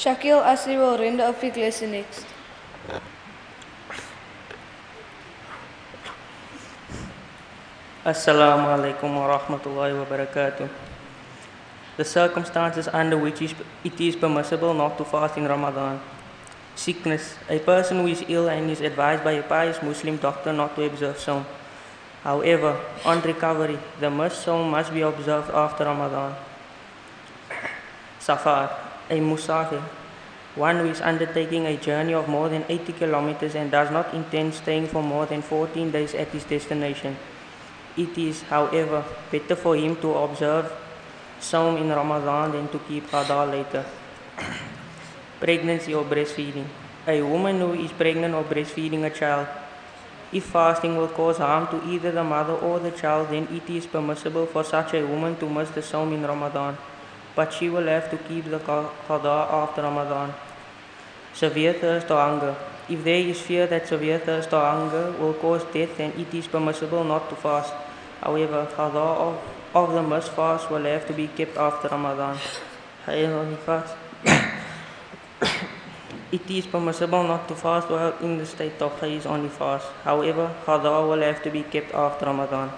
Shakil Asri will render a fiqh lesson next. Assalamu alaikum wa rahmatullahi wa barakatuh. The circumstances under which it is permissible not to fast in Ramadan. Sickness. A person who is ill and is advised by a pious Muslim doctor not to observe Saum. However, on recovery, the must Saum must be observed after Ramadan. Safar. A musafir. One who is undertaking a journey of more than 80 kilometers and does not intend staying for more than 14 days at his destination. It is, however, better for him to observe Saum in Ramadan than to keep Qadha later. Pregnancy or breastfeeding. A woman who is pregnant or breastfeeding a child. If fasting will cause harm to either the mother or the child, then it is permissible for such a woman to miss the Saum in Ramadan. But she will have to keep the qa- Qadha after Ramadan. Severe thirst or hunger. If there is fear that severe thirst or hunger will cause death, then it is permissible not to fast. However, qadha of, of the must fast will have to be kept after Ramadan. Hayal only fast. it is permissible not to fast while in the state of haze only fast. However, qadha will have to be kept after Ramadan.